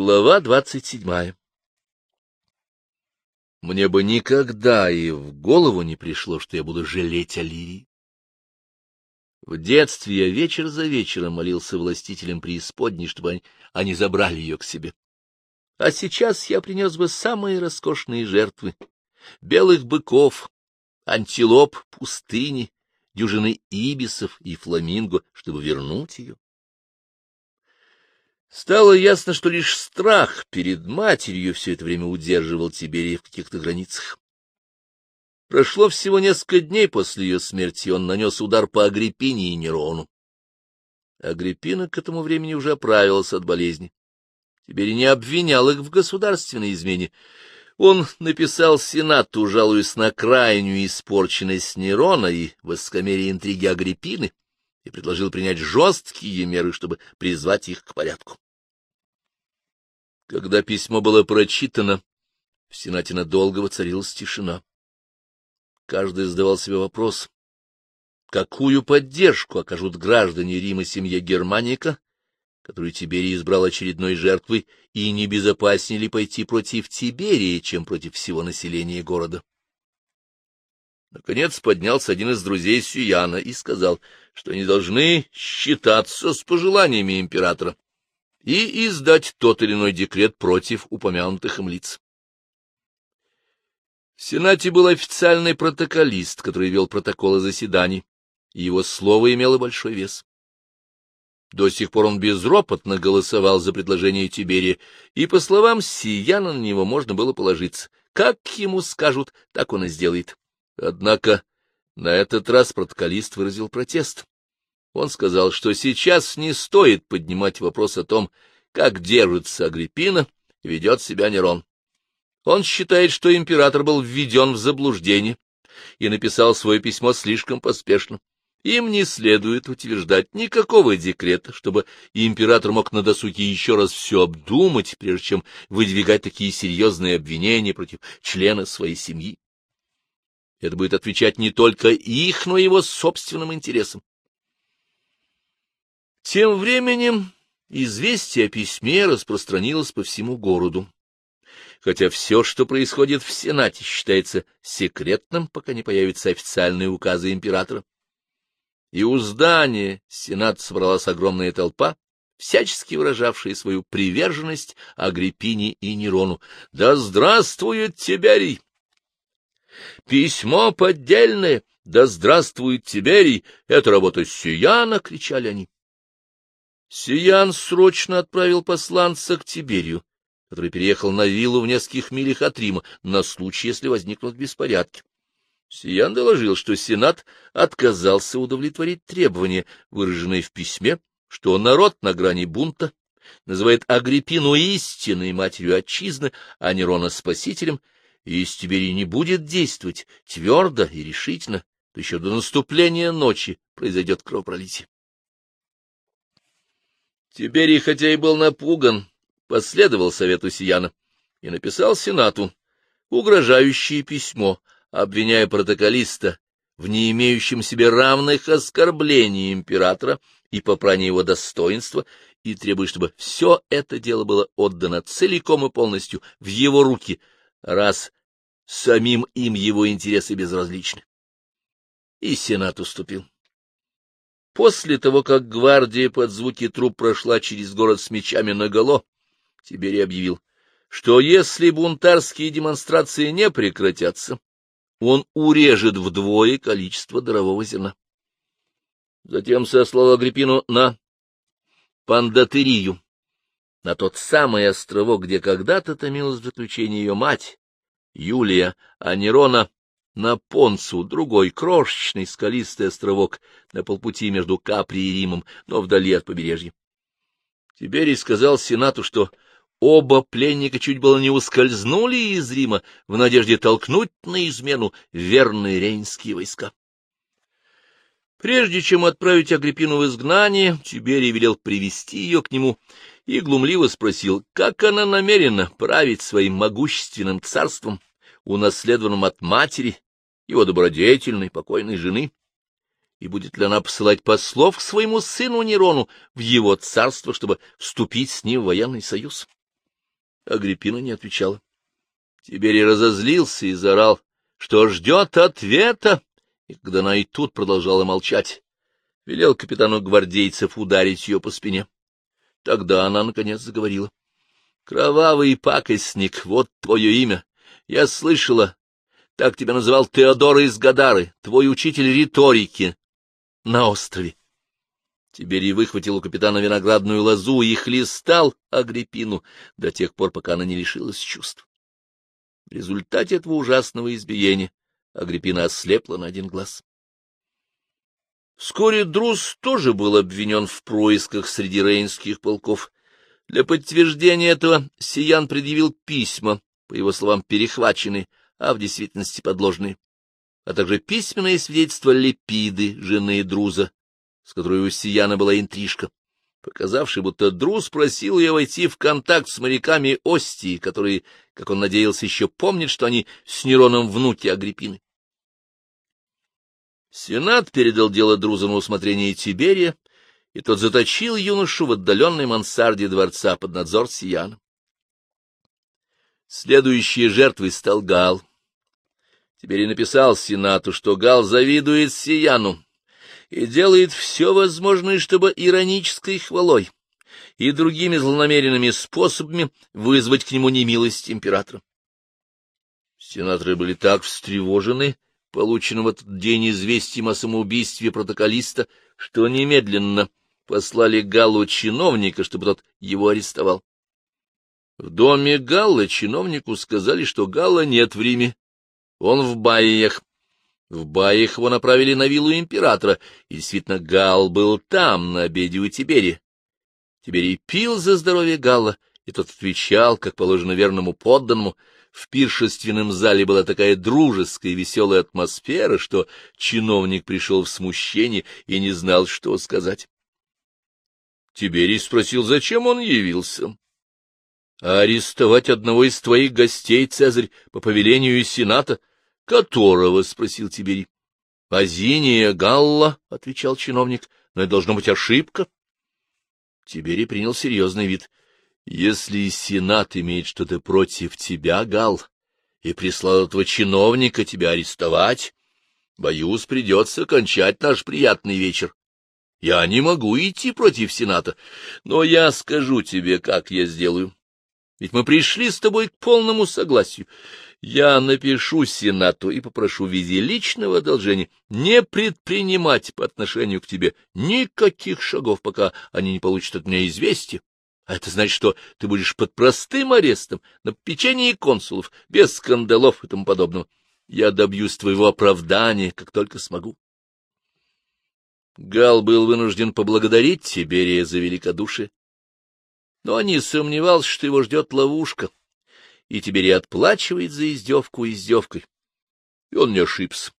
Глава двадцать седьмая Мне бы никогда и в голову не пришло, что я буду жалеть о Лирии. В детстве я вечер за вечером молился властителям преисподней, чтобы они забрали ее к себе. А сейчас я принес бы самые роскошные жертвы — белых быков, антилоп, пустыни, дюжины ибисов и фламинго, чтобы вернуть ее. Стало ясно, что лишь страх перед матерью все это время удерживал Тиберия в каких-то границах. Прошло всего несколько дней после ее смерти, он нанес удар по Агриппине и Нерону. Агриппина к этому времени уже оправилась от болезни. Теперь не обвинял их в государственной измене. Он написал Сенату, жалуясь на крайнюю испорченность Нерона и воскомерие интриги Агриппины, и предложил принять жесткие меры, чтобы призвать их к порядку. Когда письмо было прочитано, в Сенате надолго воцарилась тишина. Каждый задавал себе вопрос, какую поддержку окажут граждане Рима семье Германика, которую Тиберий избрал очередной жертвой, и не безопаснее ли пойти против Тиберии, чем против всего населения города. Наконец поднялся один из друзей Сюяна и сказал, что они должны считаться с пожеланиями императора и издать тот или иной декрет против упомянутых им лиц. В Сенате был официальный протоколист, который вел протоколы заседаний, и его слово имело большой вес. До сих пор он безропотно голосовал за предложение Тиберия, и, по словам Сияна, на него можно было положиться. Как ему скажут, так он и сделает. Однако на этот раз протоколист выразил протест. Он сказал, что сейчас не стоит поднимать вопрос о том, как держится Агриппина и ведет себя Нерон. Он считает, что император был введен в заблуждение и написал свое письмо слишком поспешно. Им не следует утверждать никакого декрета, чтобы император мог на досуге еще раз все обдумать, прежде чем выдвигать такие серьезные обвинения против члена своей семьи. Это будет отвечать не только их, но и его собственным интересам. Тем временем известие о письме распространилось по всему городу. Хотя все, что происходит в Сенате, считается секретным, пока не появятся официальные указы императора. И у здания Сената собралась огромная толпа, всячески выражавшая свою приверженность Агриппине и Нерону. «Да здравствует Тиберий!» «Письмо поддельное! Да здравствует Тиберий! Это работа Сияна!» — кричали они. Сиян срочно отправил посланца к Тиберию, который переехал на виллу в нескольких милях от Рима на случай, если возникнут беспорядки. Сиян доложил, что Сенат отказался удовлетворить требования, выраженные в письме, что народ на грани бунта называет Агриппину истинной матерью отчизны, а Нерона спасителем, и если Тиберий не будет действовать твердо и решительно, то еще до наступления ночи произойдет кровопролитие. Тиберий, хотя и был напуган, последовал совету Сияна и написал Сенату угрожающее письмо, обвиняя протоколиста в не имеющем себе равных оскорблений императора и попрании его достоинства, и требуя, чтобы все это дело было отдано целиком и полностью в его руки, раз самим им его интересы безразличны. И Сенат уступил. После того, как гвардия под звуки труп прошла через город с мечами наголо, Тиберий объявил, что если бунтарские демонстрации не прекратятся, он урежет вдвое количество дарового зерна. Затем сослал Агриппину на Пандатерию, на тот самый островок, где когда-то томилась в заключении ее мать, Юлия, а Нерона на Понцу, другой крошечный скалистый островок на полпути между Капри и Римом, но вдали от побережья. Тиберий сказал Сенату, что оба пленника чуть было не ускользнули из Рима в надежде толкнуть на измену верные рейнские войска. Прежде чем отправить Агриппину в изгнание, Тиберий велел привести ее к нему и глумливо спросил, как она намерена править своим могущественным царством, унаследованным от матери, его добродетельной, покойной жены, и будет ли она посылать послов к своему сыну Нерону в его царство, чтобы вступить с ним в военный союз. Агриппина не отвечала. Тиберий разозлился и заорал, что ждет ответа, и когда она и тут продолжала молчать, велел капитану гвардейцев ударить ее по спине. Тогда она, наконец, заговорила. — Кровавый пакостник, вот твое имя. Я слышала, так тебя называл Теодор из Гадары, твой учитель риторики на острове. Тиберий выхватил у капитана виноградную лозу и хлестал Агриппину до тех пор, пока она не лишилась чувств. В результате этого ужасного избиения Агриппина ослепла на один глаз. Вскоре Друз тоже был обвинен в происках среди рейнских полков. Для подтверждения этого Сиян предъявил письма, по его словам, перехваченные, а в действительности подложные, а также письменное свидетельство Лепиды, жены Друза, с которой у Сияна была интрижка, показавший, будто Друз просил ее войти в контакт с моряками Остии, которые, как он надеялся, еще помнят, что они с Нероном внуки Агриппины. Сенат передал дело Друзу на усмотрение Тиберия, и тот заточил юношу в отдаленной мансарде дворца под надзор Сияна. Следующей жертвой стал Гал. Тиберий написал Сенату, что Гал завидует Сияну и делает все возможное, чтобы иронической хвалой и другими злонамеренными способами вызвать к нему немилость императора. Сенаторы были так встревожены, полученным в этот день известием о самоубийстве протоколиста, что немедленно послали Галлу чиновника, чтобы тот его арестовал. В доме Галла чиновнику сказали, что Галла нет в Риме. Он в Баиях. В Баиях его направили на виллу императора, и действительно Галл был там, на обеде у Тиберия. Тиберий пил за здоровье Галла, и тот отвечал, как положено верному подданному, в пиршественном зале была такая дружеская и веселая атмосфера, что чиновник пришел в смущение и не знал, что сказать. Тиберий спросил, зачем он явился. — Арестовать одного из твоих гостей, Цезарь, по повелению Сената? — Которого? — спросил Тиберий. — Азиния Галла, — отвечал чиновник, — но это должно быть ошибка. Тиберий принял серьезный вид. Если Сенат имеет что-то против тебя, Гал, и прислал этого чиновника тебя арестовать, боюсь, придется кончать наш приятный вечер. Я не могу идти против Сената, но я скажу тебе, как я сделаю. Ведь мы пришли с тобой к полному согласию. Я напишу Сенату и попрошу в виде личного одолжения не предпринимать по отношению к тебе никаких шагов, пока они не получат от меня известия. А это значит, что ты будешь под простым арестом, на печенье консулов, без скандалов и тому подобного. Я добьюсь твоего оправдания, как только смогу. Гал был вынужден поблагодарить Тиберия за великодушие, но не сомневался, что его ждет ловушка, и Тиберий отплачивает за издевку издевкой. И он не ошибся.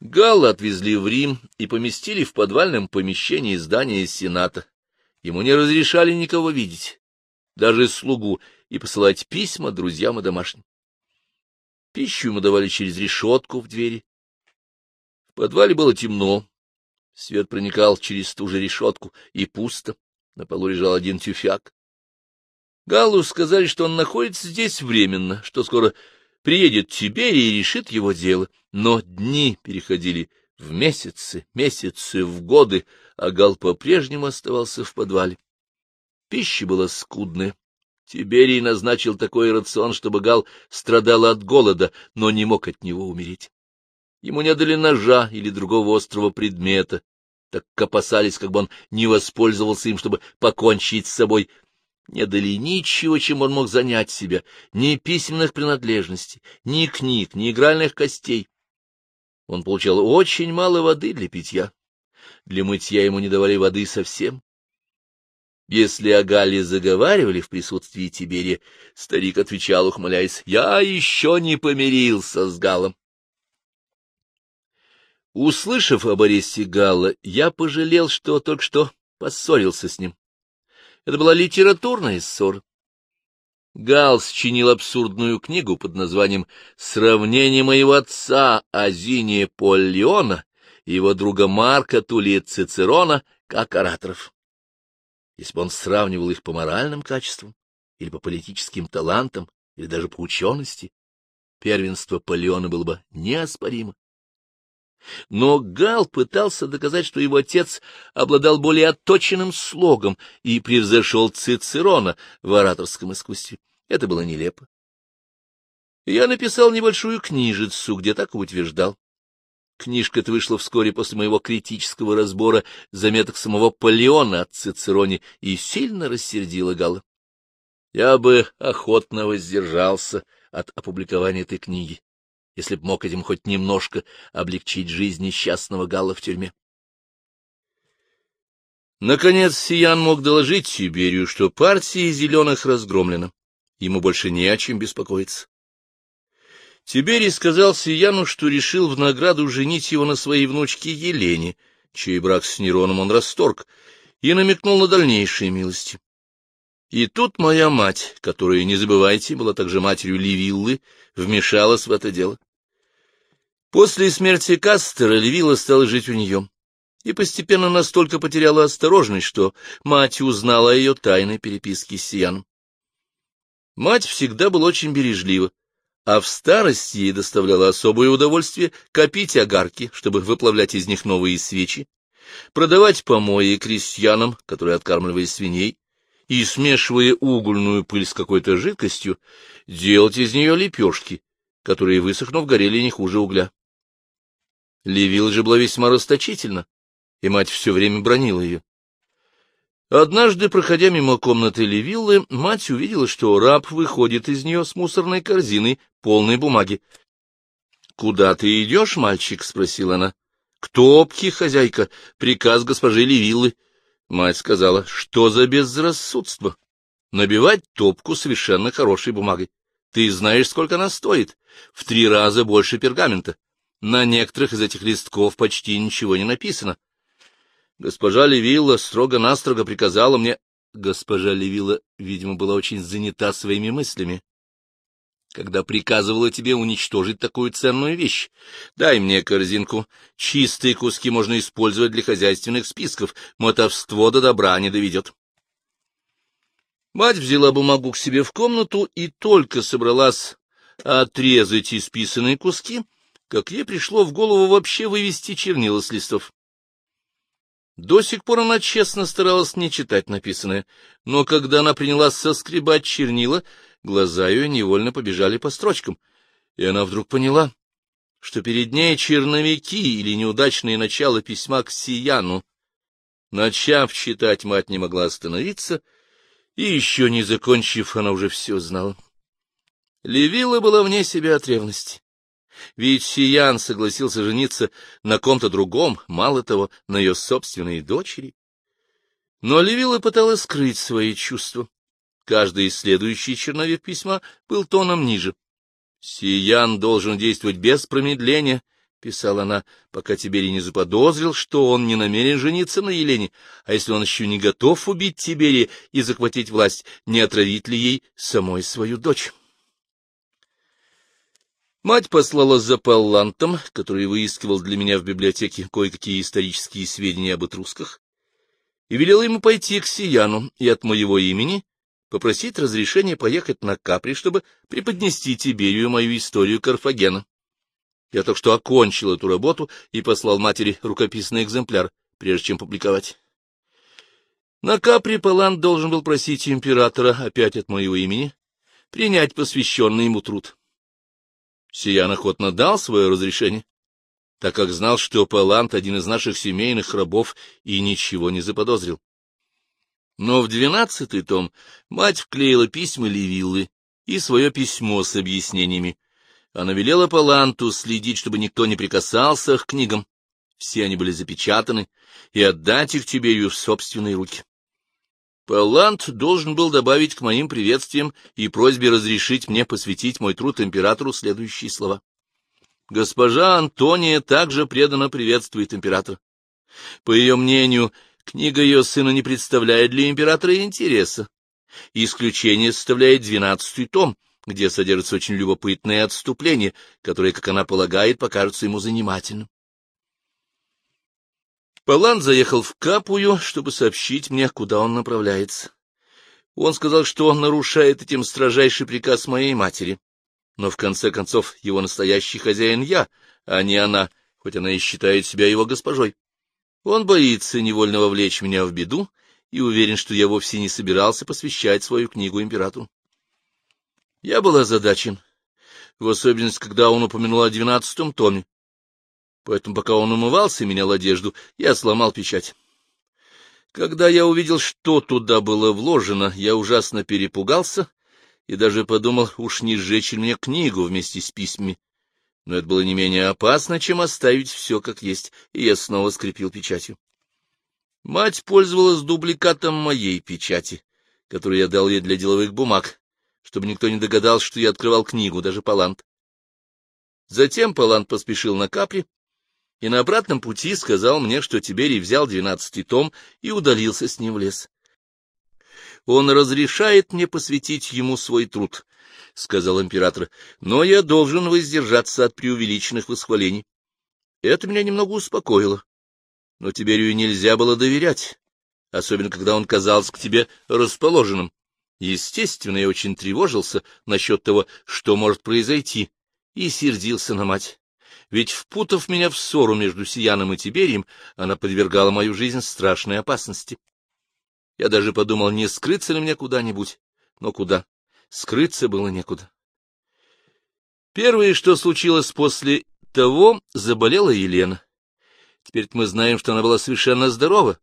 Галла отвезли в Рим и поместили в подвальном помещении здания Сената, Ему не разрешали никого видеть, даже слугу, и посылать письма друзьям и домашним. Пищу ему давали через решетку в двери. В подвале было темно, свет проникал через ту же решетку, и пусто, на полу лежал один тюфяк. Галлу сказали, что он находится здесь временно, что скоро приедет Тиберий и решит его дело, но дни переходили в месяцы, месяцы, в годы, а Гал по-прежнему оставался в подвале. Пища была скудная. Тиберий назначил такой рацион, чтобы Гал страдал от голода, но не мог от него умереть. Ему не дали ножа или другого острого предмета, так как опасались, как бы он не воспользовался им, чтобы покончить с собой. Не дали ничего, чем он мог занять себя, ни письменных принадлежностей, ни книг, ни игральных костей. Он получал очень мало воды для питья. Для мытья ему не давали воды совсем. Если о Галле заговаривали в присутствии Тиберия, старик отвечал, ухмыляясь, «Я еще не помирился с Галлом». Услышав об аресте Галла, я пожалел, что только что поссорился с ним. Это была литературная ссора. Гал сочинил абсурдную книгу под названием «Сравнение моего отца Азиния Поллиона и его друга Марка Тулия Цицерона как ораторов. Если бы он сравнивал их по моральным качествам или по политическим талантам, или даже по учености, первенство Полеона было бы неоспоримо. Но Гал пытался доказать, что его отец обладал более отточенным слогом и превзошел Цицерона в ораторском искусстве. Это было нелепо. Я написал небольшую книжицу, где так утверждал. Книжка-то вышла вскоре после моего критического разбора заметок самого Полеона от Цицероне и сильно рассердила Гала. Я бы охотно воздержался от опубликования этой книги, если б мог этим хоть немножко облегчить жизнь несчастного Галла в тюрьме. Наконец Сиян мог доложить Сибирию, что партия зеленых разгромлена. Ему больше не о чем беспокоиться. Тиберий сказал Сияну, что решил в награду женить его на своей внучке Елене, чей брак с Нероном он расторг, и намекнул на дальнейшие милости. И тут моя мать, которая, не забывайте, была также матерью Ливиллы, вмешалась в это дело. После смерти Кастера Ливилла стала жить у нее, и постепенно настолько потеряла осторожность, что мать узнала о ее тайной переписке с Сияном. Мать всегда была очень бережлива, а в старости ей доставляло особое удовольствие копить огарки, чтобы выплавлять из них новые свечи, продавать помои крестьянам, которые откармливали свиней, и, смешивая угольную пыль с какой-то жидкостью, делать из нее лепешки, которые, высохнув, горели не хуже угля. Левила же была весьма расточительна, и мать все время бронила ее. Однажды, проходя мимо комнаты Левиллы, мать увидела, что раб выходит из нее с мусорной корзиной, полной бумаги. — Куда ты идешь, мальчик? — спросила она. — К топке, хозяйка, приказ госпожи Левиллы. Мать сказала, что за безрассудство? Набивать топку совершенно хорошей бумагой. Ты знаешь, сколько она стоит? В три раза больше пергамента. На некоторых из этих листков почти ничего не написано. Госпожа Левилла строго-настрого приказала мне... Госпожа Левилла, видимо, была очень занята своими мыслями. Когда приказывала тебе уничтожить такую ценную вещь. Дай мне корзинку. Чистые куски можно использовать для хозяйственных списков. Мотовство до добра не доведет. Мать взяла бумагу к себе в комнату и только собралась отрезать исписанные куски, как ей пришло в голову вообще вывести чернила с листов. До сих пор она честно старалась не читать написанное, но когда она принялась соскребать чернила, глаза ее невольно побежали по строчкам, и она вдруг поняла, что перед ней черновики или неудачные начала письма к Сияну. Начав читать, мать не могла остановиться, и еще не закончив, она уже все знала. Левила была вне себя от ревности. Ведь Сиян согласился жениться на ком-то другом, мало того, на ее собственной дочери. Но Левила пыталась скрыть свои чувства. Каждый следующий черновик письма был тоном ниже. «Сиян должен действовать без промедления», — писала она, пока Тиберий не заподозрил, что он не намерен жениться на Елене, а если он еще не готов убить Тиберия и захватить власть, не отравить ли ей самой свою дочь. Мать послала за Паллантом, который выискивал для меня в библиотеке кое-какие исторические сведения об этрусках, и велела ему пойти к Сияну и от моего имени попросить разрешения поехать на Капри, чтобы преподнести Тиберию мою историю Карфагена. Я только что окончил эту работу и послал матери рукописный экземпляр, прежде чем публиковать. На Капри Палант должен был просить императора опять от моего имени принять посвященный ему труд. Сиян охотно дал свое разрешение, так как знал, что Палант — один из наших семейных рабов, и ничего не заподозрил. Но в двенадцатый том мать вклеила письма Левиллы и свое письмо с объяснениями. Она велела Паланту следить, чтобы никто не прикасался к книгам. Все они были запечатаны, и отдать их Тиберию в собственные руки. Палант должен был добавить к моим приветствиям и просьбе разрешить мне посвятить мой труд императору следующие слова. Госпожа Антония также преданно приветствует императора. По ее мнению, книга ее сына не представляет для императора интереса. Исключение составляет двенадцатый том, где содержится очень любопытное отступление, которое, как она полагает, покажется ему занимательным. Палан заехал в Капую, чтобы сообщить мне, куда он направляется. Он сказал, что он нарушает этим строжайший приказ моей матери. Но в конце концов его настоящий хозяин я, а не она, хоть она и считает себя его госпожой. Он боится невольно вовлечь меня в беду и уверен, что я вовсе не собирался посвящать свою книгу императору. Я был озадачен, в особенности, когда он упомянул о двенадцатом томе. Поэтому, пока он умывался и менял одежду, я сломал печать. Когда я увидел, что туда было вложено, я ужасно перепугался и даже подумал, уж не сжечь ли мне книгу вместе с письмами. Но это было не менее опасно, чем оставить все как есть, и я снова скрепил печатью. Мать пользовалась дубликатом моей печати, которую я дал ей для деловых бумаг, чтобы никто не догадался, что я открывал книгу, даже Палант. Затем Палант поспешил на капли и на обратном пути сказал мне, что Тиберий взял двенадцатый том и удалился с ним в лес. Он разрешает мне посвятить ему свой труд, — сказал император, — но я должен воздержаться от преувеличенных восхвалений. Это меня немного успокоило. Но Тиберию нельзя было доверять, особенно когда он казался к тебе расположенным. Естественно, я очень тревожился насчет того, что может произойти, и сердился на мать ведь, впутав меня в ссору между Сияном и Тиберием, она подвергала мою жизнь страшной опасности. Я даже подумал, не скрыться ли мне куда-нибудь, но куда? Скрыться было некуда. Первое, что случилось после того, заболела Елена. Теперь мы знаем, что она была совершенно здорова,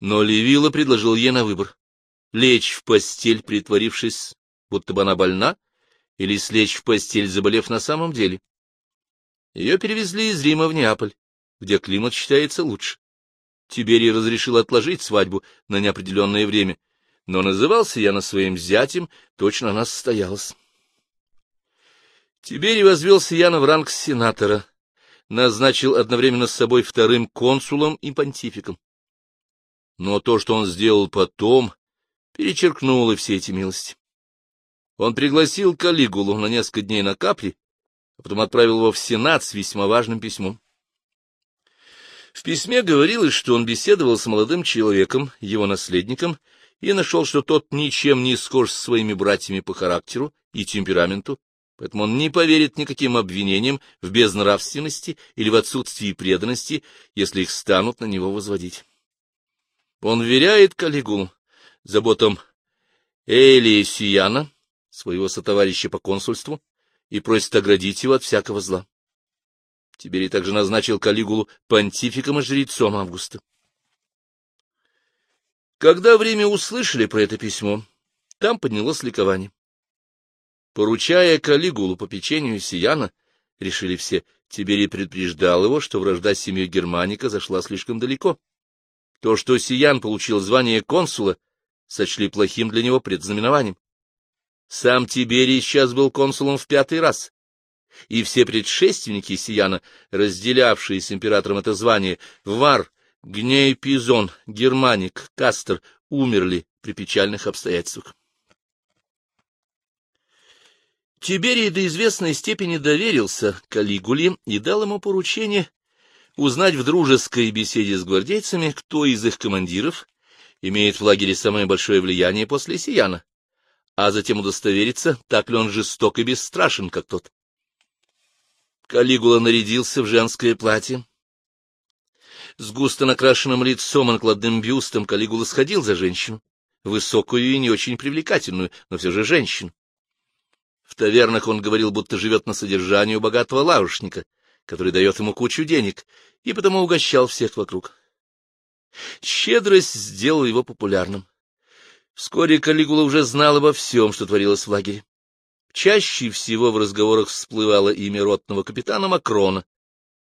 но Левила предложил ей на выбор — лечь в постель, притворившись, будто бы она больна, или слечь в постель, заболев на самом деле. Ее перевезли из Рима в Неаполь, где климат считается лучше. Тиберий разрешил отложить свадьбу на неопределенное время, но назывался я на своим зятем, точно она состоялась. Тиберий возвел Сияна в ранг сенатора, назначил одновременно с собой вторым консулом и понтификом. Но то, что он сделал потом, перечеркнуло все эти милости. Он пригласил Калигулу на несколько дней на капли а потом отправил его в Сенат с весьма важным письмом. В письме говорилось, что он беседовал с молодым человеком, его наследником, и нашел, что тот ничем не схож с своими братьями по характеру и темпераменту, поэтому он не поверит никаким обвинениям в безнравственности или в отсутствии преданности, если их станут на него возводить. Он веряет Калигулу заботам Элии Сияна, своего сотоварища по консульству, и просит оградить его от всякого зла. Тиберий также назначил Калигулу понтификом и жрецом Августа. Когда время услышали про это письмо, там поднялось ликование. Поручая Калигулу по печенью Сияна, решили все, Тиберий предупреждал его, что вражда с семьей Германика зашла слишком далеко. То, что Сиян получил звание консула, сочли плохим для него предзнаменованием. Сам Тиберий сейчас был консулом в пятый раз, и все предшественники Сияна, разделявшие с императором это звание, Вар, Гней Пизон, Германик, Кастер, умерли при печальных обстоятельствах. Тиберий до известной степени доверился Калигуле и дал ему поручение узнать в дружеской беседе с гвардейцами, кто из их командиров имеет в лагере самое большое влияние после Сияна а затем удостовериться, так ли он жесток и бесстрашен, как тот. Калигула нарядился в женское платье. С густо накрашенным лицом и накладным бюстом Калигула сходил за женщину, высокую и не очень привлекательную, но все же женщину. В тавернах он говорил, будто живет на содержании у богатого лавушника, который дает ему кучу денег, и потому угощал всех вокруг. Щедрость сделала его популярным. Вскоре Калигула уже знал обо всем, что творилось в лагере. Чаще всего в разговорах всплывало имя ротного капитана Макрона.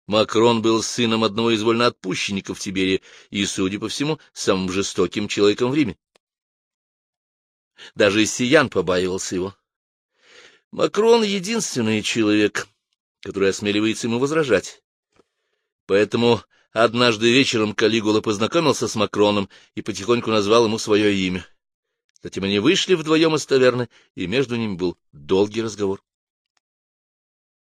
Макрон был сыном одного из вольноотпущенников Тиберия и, судя по всему, самым жестоким человеком в Риме. Даже Сиян побаивался его. Макрон — единственный человек, который осмеливается ему возражать. Поэтому однажды вечером Калигула познакомился с Макроном и потихоньку назвал ему свое имя. Затем они вышли вдвоем из таверны, и между ними был долгий разговор.